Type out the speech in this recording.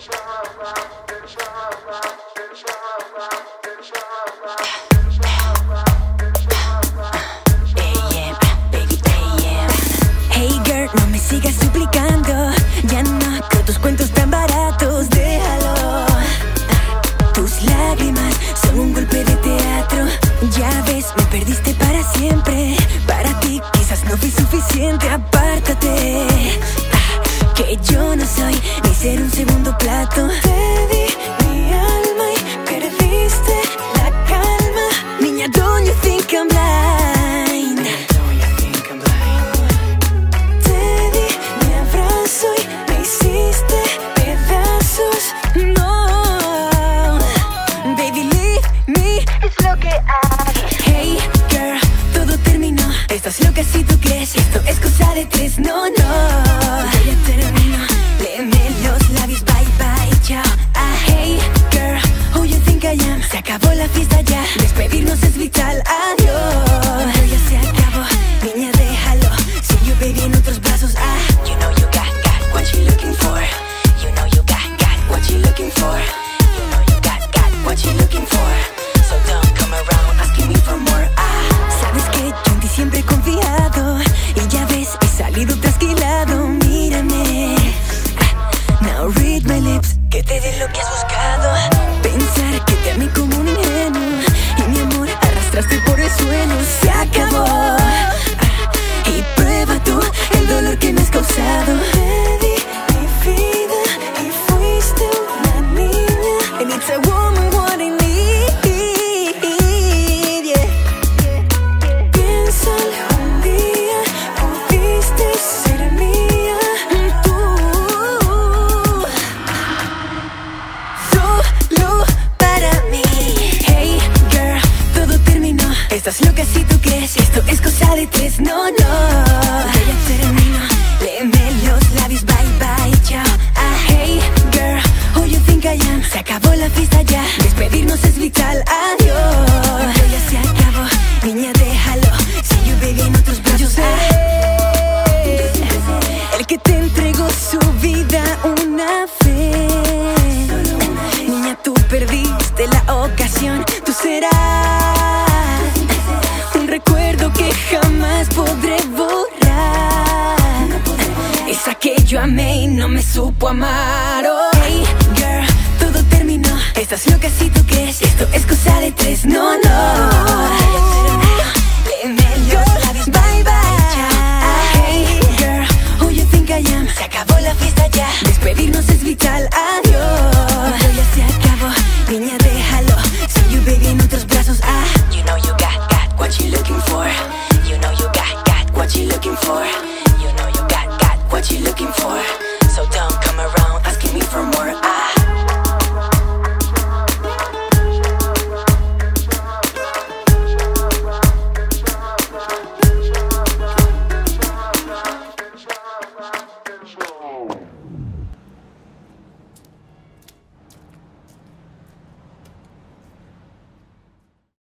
Inshallah, Inshallah, Inshallah, Inshallah, Inshallah, Inshallah. Que yo no soy ni ser un segundo plato. Esto es cosa de tres, no, no. Yo ya termino. Leme los labios, bye, bye, chao. Ah, hey, girl Who you think I am? Se acabó la fiesta ya. Despedirnos es vital, adiós. Pero ya se acabó Niña, déjalo. See you, baby, en otros brazos. Ah, you know you got, got What you looking for. You know you got, got What you looking for. bueno, se. Estás loca si tú crees, esto es cosa de tres, no, no. Voy a hacer yo amé y no me supo amar. Oh, hey, girl, todo terminó. Estás loca si